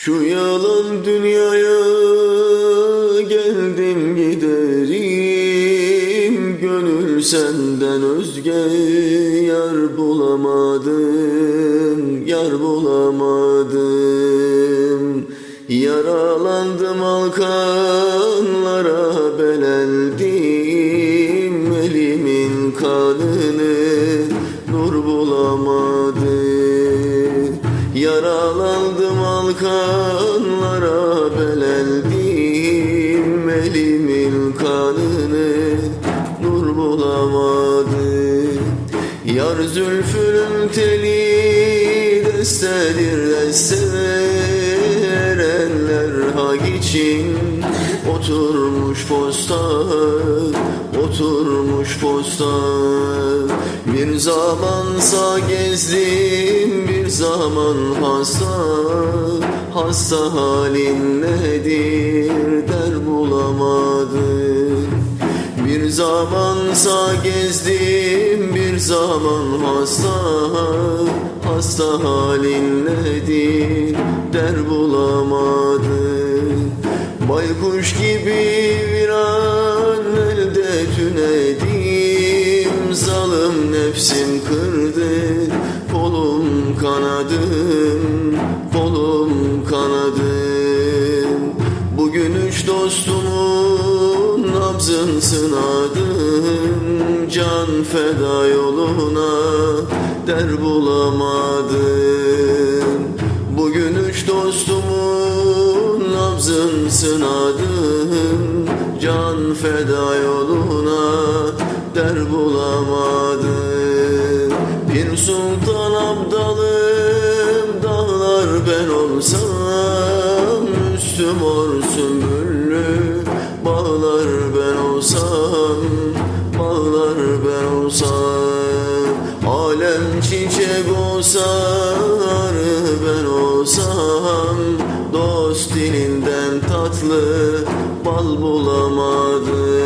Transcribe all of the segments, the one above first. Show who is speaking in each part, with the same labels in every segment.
Speaker 1: Şu yalan dünyaya geldim giderim. Gönül senden özge yar bulamadım Yar bulamadım. Yaralandım alkanlara Yaralandım alkanlara beleldim Elimin kanını nur bulamadım Yar zülfünün teli destedir deste Erenler hak için oturmuş posta Oturmuş posta zamansa gezdim bir zaman hasta Hasta halin nedir der bulamadım. Bir zamansa gezdim bir zaman hasta Hasta halin nedir der bulamadım. Baykuş gibi bir an elde tünedim nefsim kırdı kolum kanadım Kolum kanadım Bugün üç dostumun nabzın sınadım Can feda yoluna der bulamadım. Bugün üç dostumun nabzın sınadım Can feda yoluna der bulamadım Bir sultan abdalım dağlar ben olsam Üstüm or sümbüllü. Bağlar ben olsam Bağlar ben olsam Alem çiçek olsa arı ben olsam Dost dilinden tatlı bal bulamadım.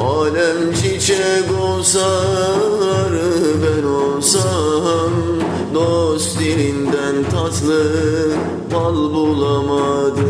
Speaker 1: Alem çiçek olsa Dost dilinden tatlı bal bulamadım